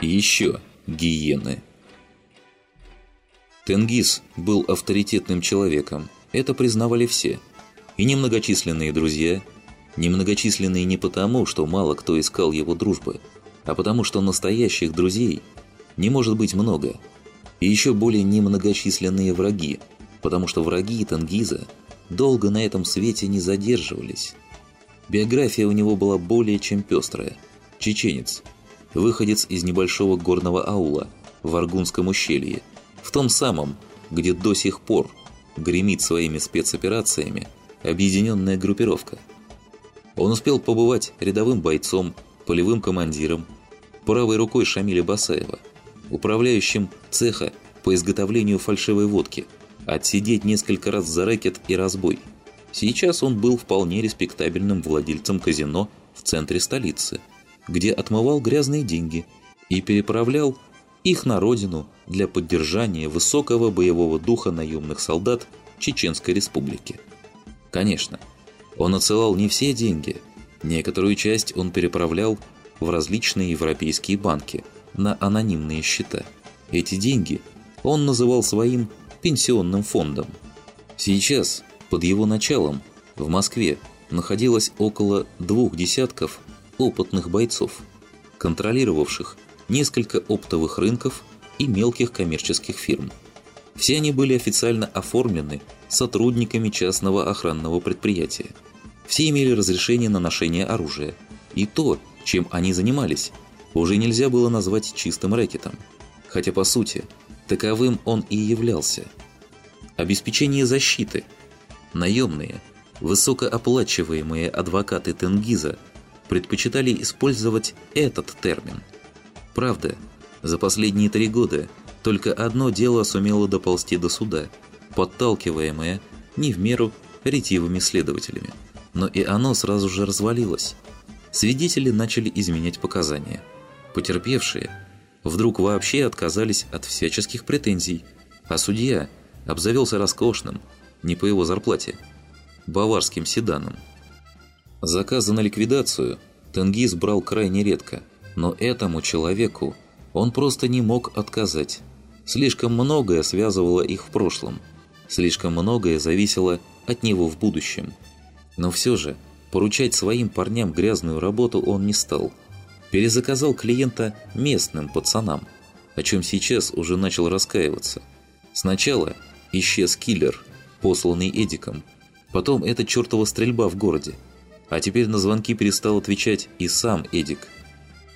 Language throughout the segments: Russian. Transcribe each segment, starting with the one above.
И еще гиены. Тенгиз был авторитетным человеком, это признавали все. И немногочисленные друзья, немногочисленные не потому, что мало кто искал его дружбы, а потому что настоящих друзей не может быть много. И еще более немногочисленные враги, потому что враги Тенгиза долго на этом свете не задерживались. Биография у него была более чем пестрая. Чеченец, выходец из небольшого горного аула в Аргунском ущелье, в том самом, где до сих пор гремит своими спецоперациями объединенная группировка. Он успел побывать рядовым бойцом, полевым командиром, правой рукой Шамиля Басаева, управляющим цеха по изготовлению фальшивой водки, отсидеть несколько раз за рэкет и разбой. Сейчас он был вполне респектабельным владельцем казино в центре столицы, где отмывал грязные деньги и переправлял их на родину для поддержания высокого боевого духа наемных солдат Чеченской Республики. Конечно, он отсылал не все деньги, некоторую часть он переправлял в различные европейские банки на анонимные счета. Эти деньги он называл своим пенсионным фондом. Сейчас, под его началом, в Москве находилось около двух десятков опытных бойцов, контролировавших несколько оптовых рынков и мелких коммерческих фирм. Все они были официально оформлены сотрудниками частного охранного предприятия. Все имели разрешение на ношение оружия. И то, чем они занимались, уже нельзя было назвать чистым рэкетом. Хотя по сути, таковым он и являлся. Обеспечение защиты. Наемные, высокооплачиваемые адвокаты Тенгиза предпочитали использовать этот термин – Правда, за последние три года только одно дело сумело доползти до суда, подталкиваемое не в меру ретивыми следователями. Но и оно сразу же развалилось. Свидетели начали изменять показания. Потерпевшие вдруг вообще отказались от всяческих претензий, а судья обзавелся роскошным, не по его зарплате, баварским седаном. Заказы на ликвидацию Тенгиз брал крайне редко – но этому человеку он просто не мог отказать. Слишком многое связывало их в прошлом. Слишком многое зависело от него в будущем. Но все же, поручать своим парням грязную работу он не стал. Перезаказал клиента местным пацанам, о чем сейчас уже начал раскаиваться. Сначала исчез киллер, посланный Эдиком. Потом эта чертова стрельба в городе. А теперь на звонки перестал отвечать и сам Эдик –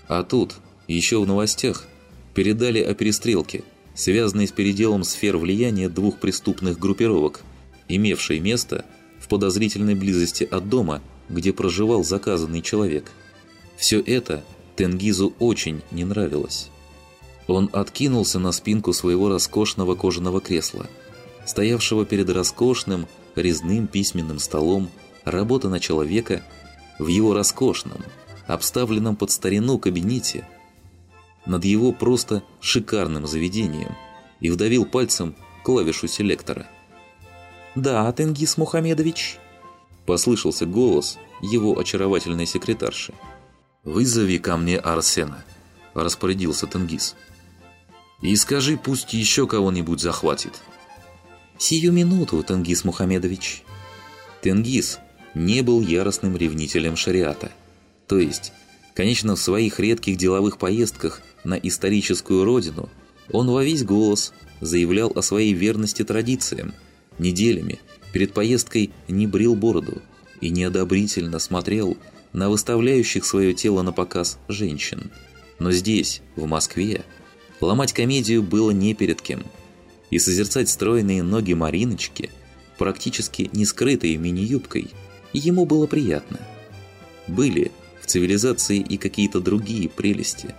а тут, еще в новостях, передали о перестрелке, связанной с переделом сфер влияния двух преступных группировок, имевшей место в подозрительной близости от дома, где проживал заказанный человек. Все это Тенгизу очень не нравилось. Он откинулся на спинку своего роскошного кожаного кресла, стоявшего перед роскошным резным письменным столом, работа на человека в его роскошном, обставленном под старину кабинете, над его просто шикарным заведением и вдавил пальцем клавишу селектора. «Да, Тенгиз Мухамедович», – послышался голос его очаровательной секретарши. «Вызови ко мне Арсена», – распорядился Тенгиз. «И скажи, пусть еще кого-нибудь захватит». «Сию минуту, Тенгиз Мухамедович». Тенгиз не был яростным ревнителем шариата – то есть, конечно, в своих редких деловых поездках на историческую родину он во весь голос заявлял о своей верности традициям, неделями перед поездкой не брил бороду и неодобрительно смотрел на выставляющих свое тело на показ женщин. Но здесь, в Москве, ломать комедию было не перед кем. И созерцать стройные ноги Мариночки, практически не скрытые мини-юбкой, ему было приятно. Были в цивилизации и какие-то другие прелести.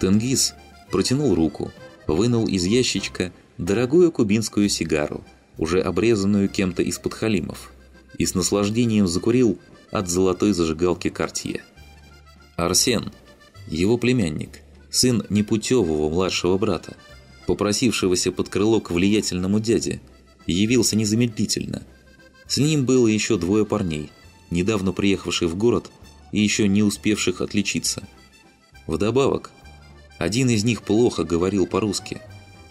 Тенгиз протянул руку, вынул из ящичка дорогую кубинскую сигару, уже обрезанную кем-то из подхалимов, и с наслаждением закурил от золотой зажигалки Картье. Арсен, его племянник, сын непутевого младшего брата, попросившегося под крыло к влиятельному дяде, явился незамедлительно. С ним было еще двое парней, недавно приехавших в город и еще не успевших отличиться. Вдобавок, Один из них плохо говорил по-русски.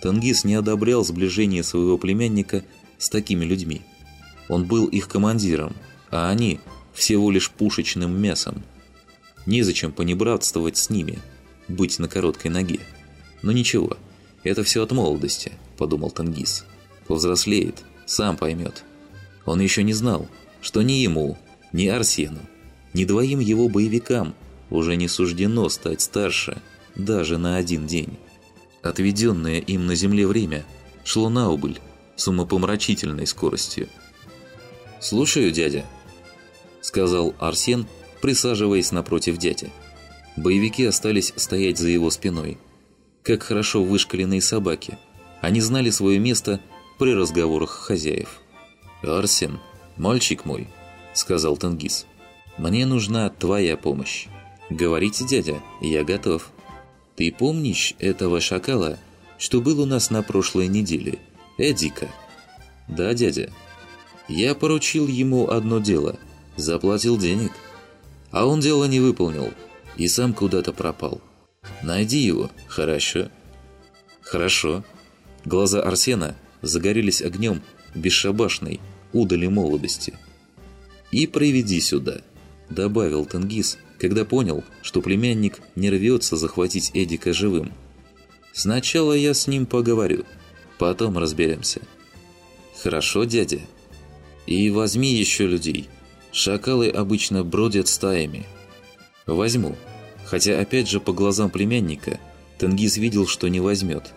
Тенгиз не одобрял сближение своего племянника с такими людьми. Он был их командиром, а они всего лишь пушечным мясом. Незачем понебратствовать с ними, быть на короткой ноге. Но ничего, это все от молодости, подумал Тенгиз. Повзрослеет, сам поймет. Он еще не знал, что ни ему, ни Арсену, ни двоим его боевикам уже не суждено стать старше даже на один день. Отведенное им на земле время шло на убыль с умопомрачительной скоростью. «Слушаю, дядя», — сказал Арсен, присаживаясь напротив дяди. Боевики остались стоять за его спиной. Как хорошо вышкаленные собаки. Они знали свое место при разговорах хозяев. «Арсен, мальчик мой», — сказал Тенгиз, — «мне нужна твоя помощь. Говорите, дядя, я готов». «Ты помнишь этого шакала, что был у нас на прошлой неделе? Эдика?» «Да, дядя». «Я поручил ему одно дело. Заплатил денег. А он дело не выполнил и сам куда-то пропал. Найди его, хорошо?» «Хорошо». Глаза Арсена загорелись огнем бесшабашной, удали молодости. «И приведи сюда», – добавил Тенгиз, когда понял, что племянник не рвется захватить Эдика живым. «Сначала я с ним поговорю, потом разберемся». «Хорошо, дядя. И возьми еще людей. Шакалы обычно бродят стаями». «Возьму». Хотя опять же по глазам племянника Тенгиз видел, что не возьмет.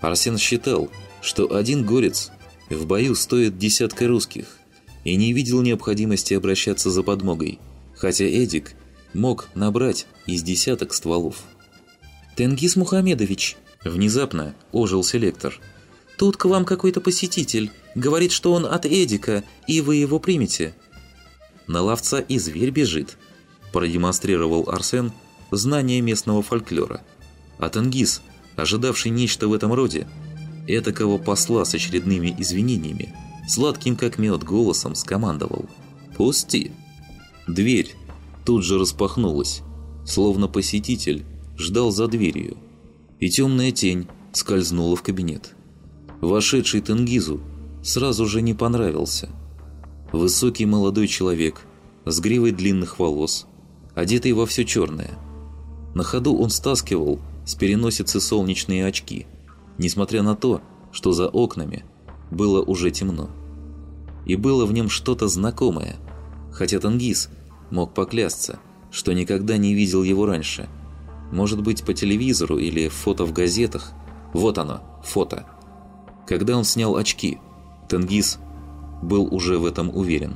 Арсен считал, что один горец в бою стоит десятка русских, и не видел необходимости обращаться за подмогой, хотя Эдик мог набрать из десяток стволов. «Тенгиз Мухамедович!» Внезапно ожил селектор. «Тут к вам какой-то посетитель. Говорит, что он от Эдика, и вы его примете». «На ловца и зверь бежит», продемонстрировал Арсен знание местного фольклора. А Тенгиз, ожидавший нечто в этом роде, этакого посла с очередными извинениями, сладким как мед голосом скомандовал «Пусти!». Дверь тут же распахнулась, словно посетитель ждал за дверью, и темная тень скользнула в кабинет. Вошедший Тенгизу сразу же не понравился. Высокий молодой человек с гривой длинных волос, одетый во все черное. На ходу он стаскивал с переносицы солнечные очки – несмотря на то, что за окнами было уже темно. И было в нем что-то знакомое, хотя Тангис мог поклясться, что никогда не видел его раньше. Может быть, по телевизору или фото в газетах. Вот оно, фото. Когда он снял очки, Тенгиз был уже в этом уверен.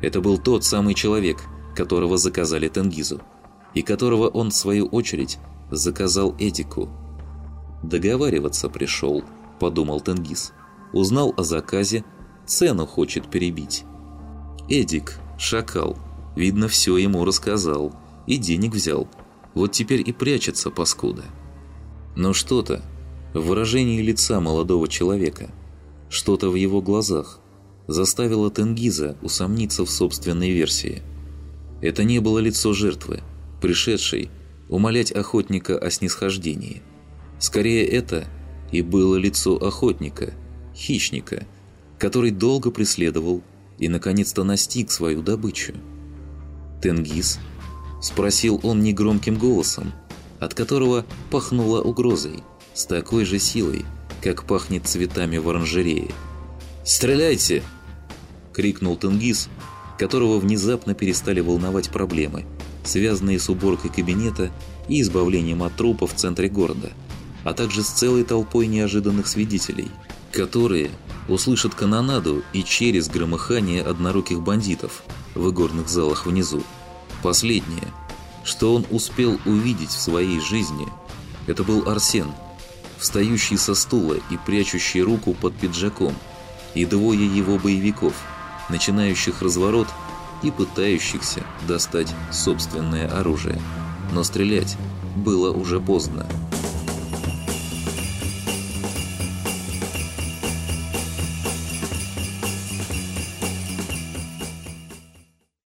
Это был тот самый человек, которого заказали Тенгизу, и которого он, в свою очередь, заказал Этику – «Договариваться пришел», – подумал Тенгиз. Узнал о заказе, цену хочет перебить. Эдик, шакал, видно, все ему рассказал и денег взял. Вот теперь и прячется паскуда. Но что-то в выражении лица молодого человека, что-то в его глазах заставило Тенгиза усомниться в собственной версии. Это не было лицо жертвы, пришедшей умолять охотника о снисхождении – Скорее это и было лицо охотника, хищника, который долго преследовал и наконец-то настиг свою добычу. «Тенгиз?» – спросил он негромким голосом, от которого пахнуло угрозой, с такой же силой, как пахнет цветами в оранжерее. «Стреляйте!» – крикнул Тенгиз, которого внезапно перестали волновать проблемы, связанные с уборкой кабинета и избавлением от трупа в центре города – а также с целой толпой неожиданных свидетелей, которые услышат канонаду и через громыхание одноруких бандитов в игорных залах внизу. Последнее, что он успел увидеть в своей жизни, это был Арсен, встающий со стула и прячущий руку под пиджаком, и двое его боевиков, начинающих разворот и пытающихся достать собственное оружие. Но стрелять было уже поздно.